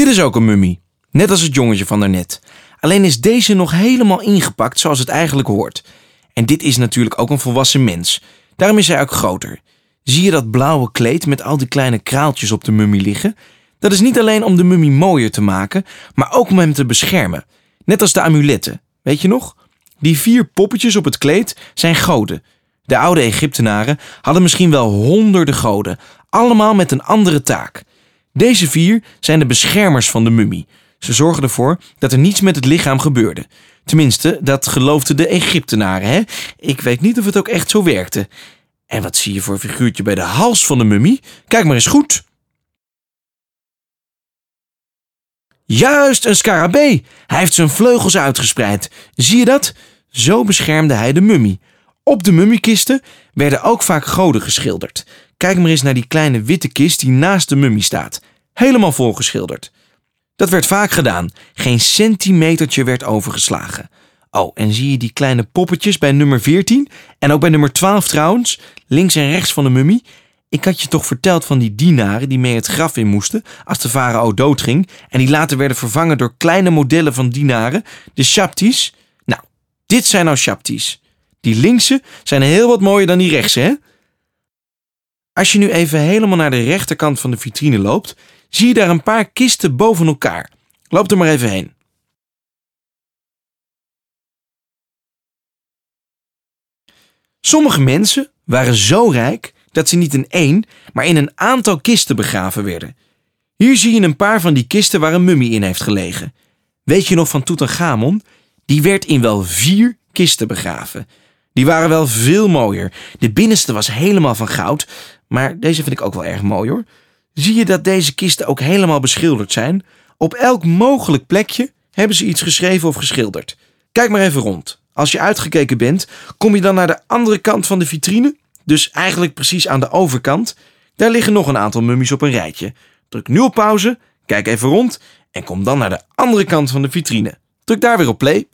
Dit is ook een mummie, net als het jongetje van daarnet. Alleen is deze nog helemaal ingepakt zoals het eigenlijk hoort. En dit is natuurlijk ook een volwassen mens. Daarom is hij ook groter. Zie je dat blauwe kleed met al die kleine kraaltjes op de mummie liggen? Dat is niet alleen om de mummie mooier te maken, maar ook om hem te beschermen. Net als de amuletten. Weet je nog? Die vier poppetjes op het kleed zijn goden. De oude Egyptenaren hadden misschien wel honderden goden, allemaal met een andere taak. Deze vier zijn de beschermers van de mummie. Ze zorgen ervoor dat er niets met het lichaam gebeurde. Tenminste, dat geloofden de Egyptenaren, hè? Ik weet niet of het ook echt zo werkte. En wat zie je voor figuurtje bij de hals van de mummie? Kijk maar eens goed. Juist, een scarabee. Hij heeft zijn vleugels uitgespreid. Zie je dat? Zo beschermde hij de mummie. Op de mummiekisten werden ook vaak goden geschilderd. Kijk maar eens naar die kleine witte kist die naast de mummie staat. Helemaal volgeschilderd. Dat werd vaak gedaan. Geen centimetertje werd overgeslagen. Oh, en zie je die kleine poppetjes bij nummer 14? En ook bij nummer 12 trouwens, links en rechts van de mummie? Ik had je toch verteld van die dienaren die mee het graf in moesten als de farao doodging en die later werden vervangen door kleine modellen van dienaren, de shaptis? Nou, dit zijn nou shaptis. Die linkse zijn heel wat mooier dan die rechtse, hè? Als je nu even helemaal naar de rechterkant van de vitrine loopt, zie je daar een paar kisten boven elkaar. Loop er maar even heen. Sommige mensen waren zo rijk dat ze niet in één, maar in een aantal kisten begraven werden. Hier zie je een paar van die kisten waar een mummie in heeft gelegen. Weet je nog van Tutankhamon? Die werd in wel vier kisten begraven. Die waren wel veel mooier. De binnenste was helemaal van goud, maar deze vind ik ook wel erg mooi hoor. Zie je dat deze kisten ook helemaal beschilderd zijn? Op elk mogelijk plekje hebben ze iets geschreven of geschilderd. Kijk maar even rond. Als je uitgekeken bent, kom je dan naar de andere kant van de vitrine, dus eigenlijk precies aan de overkant. Daar liggen nog een aantal mummies op een rijtje. Druk nu op pauze, kijk even rond en kom dan naar de andere kant van de vitrine. Druk daar weer op play.